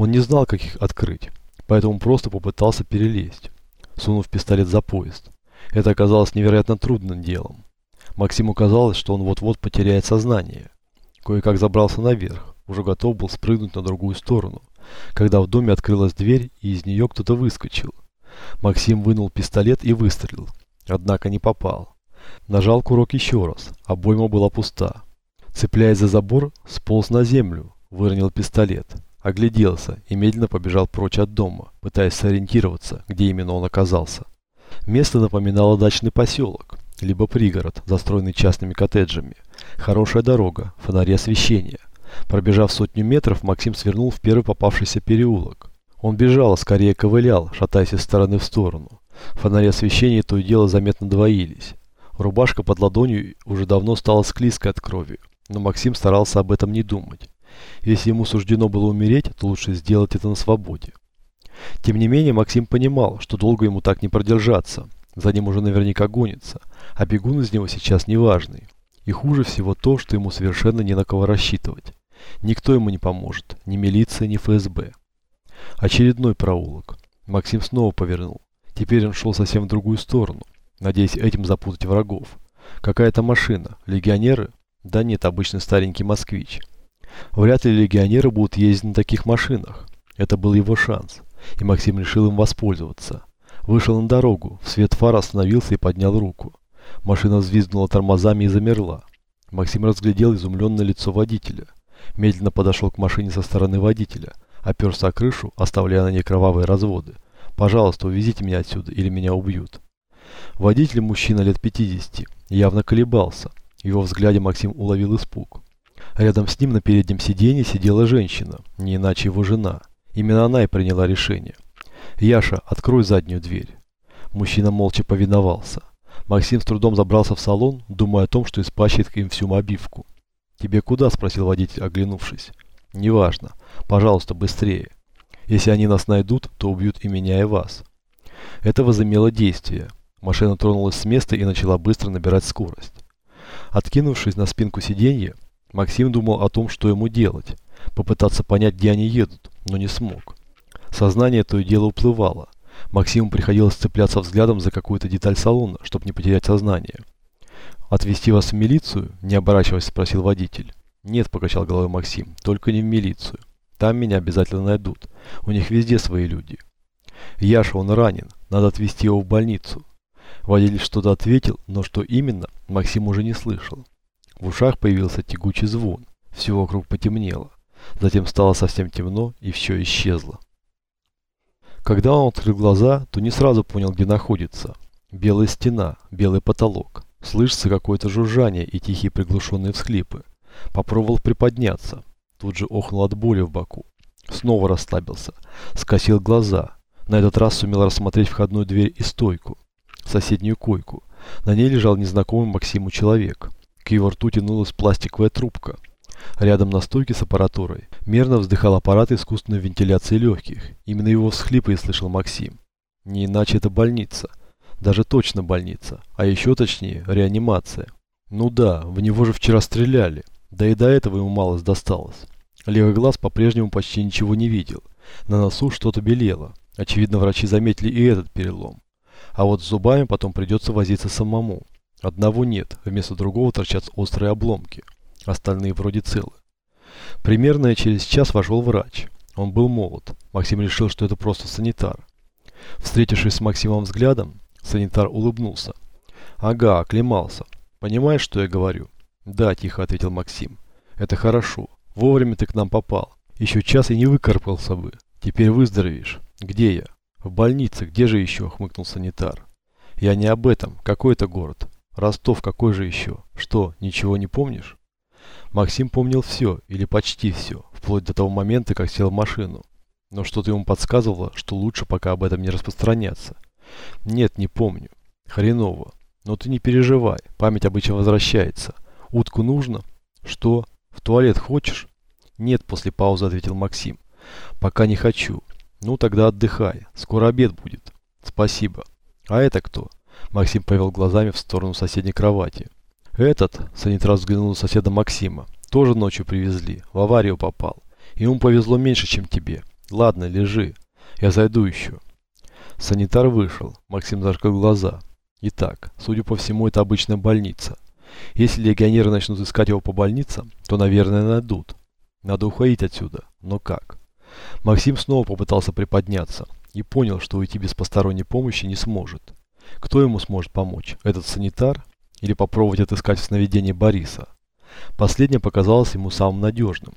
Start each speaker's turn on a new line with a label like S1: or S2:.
S1: Он не знал, как их открыть, поэтому просто попытался перелезть, сунув пистолет за поезд. Это оказалось невероятно трудным делом. Максиму казалось, что он вот-вот потеряет сознание. Кое-как забрался наверх, уже готов был спрыгнуть на другую сторону, когда в доме открылась дверь и из нее кто-то выскочил. Максим вынул пистолет и выстрелил, однако не попал. Нажал курок еще раз, обойма была пуста. Цепляясь за забор, сполз на землю, выронил пистолет, огляделся и медленно побежал прочь от дома, пытаясь сориентироваться, где именно он оказался. Место напоминало дачный поселок, либо пригород, застроенный частными коттеджами. Хорошая дорога, фонари освещения. Пробежав сотню метров, Максим свернул в первый попавшийся переулок. Он бежал, а скорее ковылял, шатаясь из стороны в сторону. Фонари освещения то и дело заметно двоились. Рубашка под ладонью уже давно стала склизкой от крови, но Максим старался об этом не думать. Если ему суждено было умереть, то лучше сделать это на свободе. Тем не менее, Максим понимал, что долго ему так не продержаться. За ним уже наверняка гонится, а бегун из него сейчас неважный. И хуже всего то, что ему совершенно не на кого рассчитывать. Никто ему не поможет, ни милиция, ни ФСБ. Очередной проулок. Максим снова повернул. Теперь он шел совсем в другую сторону, надеясь этим запутать врагов. Какая-то машина. Легионеры? Да нет, обычный старенький москвич. Вряд ли легионеры будут ездить на таких машинах. Это был его шанс, и Максим решил им воспользоваться. Вышел на дорогу, в свет фар остановился и поднял руку. Машина взвизгнула тормозами и замерла. Максим разглядел изумленное лицо водителя. Медленно подошел к машине со стороны водителя, оперся о крышу, оставляя на ней кровавые разводы. «Пожалуйста, увезите меня отсюда, или меня убьют». Водитель, мужчина лет 50, явно колебался. В его взгляде Максим уловил испуг. Рядом с ним на переднем сиденье сидела женщина, не иначе его жена. Именно она и приняла решение. «Яша, открой заднюю дверь». Мужчина молча повиновался. Максим с трудом забрался в салон, думая о том, что испачкает им всю обивку. «Тебе куда?» – спросил водитель, оглянувшись. «Неважно. Пожалуйста, быстрее. Если они нас найдут, то убьют и меня, и вас». Это возымело действие. Машина тронулась с места и начала быстро набирать скорость. Откинувшись на спинку сиденья, Максим думал о том, что ему делать. Попытаться понять, где они едут, но не смог. Сознание то и дело уплывало. Максиму приходилось цепляться взглядом за какую-то деталь салона, чтобы не потерять сознание. «Отвезти вас в милицию?» – не оборачиваясь, спросил водитель. «Нет», – покачал головой Максим, – «только не в милицию. Там меня обязательно найдут. У них везде свои люди». «Яша, он ранен. Надо отвезти его в больницу». Водитель что-то ответил, но что именно, Максим уже не слышал. В ушах появился тягучий звон. Все вокруг потемнело. Затем стало совсем темно, и все исчезло. Когда он открыл глаза, то не сразу понял, где находится. Белая стена, белый потолок. Слышится какое-то жужжание и тихие приглушенные всхлипы. Попробовал приподняться. Тут же охнул от боли в боку. Снова расслабился. Скосил глаза. На этот раз сумел рассмотреть входную дверь и стойку. Соседнюю койку. На ней лежал незнакомый Максиму человек. К его рту тянулась пластиковая трубка. Рядом на стойке с аппаратурой мерно вздыхал аппарат искусственной вентиляции легких. Именно его всхлипы и слышал Максим. Не иначе это больница. Даже точно больница. А еще точнее, реанимация. Ну да, в него же вчера стреляли. Да и до этого ему малость досталось. Левый глаз по-прежнему почти ничего не видел. На носу что-то белело. Очевидно, врачи заметили и этот перелом. А вот с зубами потом придется возиться самому. Одного нет, вместо другого торчат острые обломки. Остальные вроде целы. Примерно через час вошел врач. Он был молод. Максим решил, что это просто санитар. Встретившись с Максимом взглядом, санитар улыбнулся. «Ага, оклемался. Понимаешь, что я говорю?» «Да», – тихо ответил Максим. «Это хорошо. Вовремя ты к нам попал. Еще час и не выкарпался бы. Теперь выздоровеешь. Где я?» «В больнице. Где же еще?» – хмыкнул санитар. «Я не об этом. Какой это город?» Ростов какой же еще? Что, ничего не помнишь? Максим помнил все, или почти все, вплоть до того момента, как сел в машину. Но что-то ему подсказывало, что лучше пока об этом не распространяться. Нет, не помню. Хреново. Но ты не переживай, память обычно возвращается. Утку нужно? Что? В туалет хочешь? Нет, после паузы ответил Максим. Пока не хочу. Ну тогда отдыхай, скоро обед будет. Спасибо. А это кто? Максим повел глазами в сторону соседней кровати. Этот, санитар взглянул на соседа Максима, тоже ночью привезли, в аварию попал. Ему повезло меньше, чем тебе. Ладно, лежи. Я зайду еще. Санитар вышел. Максим зажгал глаза. Итак, судя по всему, это обычная больница. Если легионеры начнут искать его по больницам, то, наверное, найдут. Надо уходить отсюда. Но как? Максим снова попытался приподняться и понял, что уйти без посторонней помощи не сможет. Кто ему сможет помочь? Этот санитар? Или попробовать отыскать в сновидении Бориса? Последнее показалось ему самым надежным.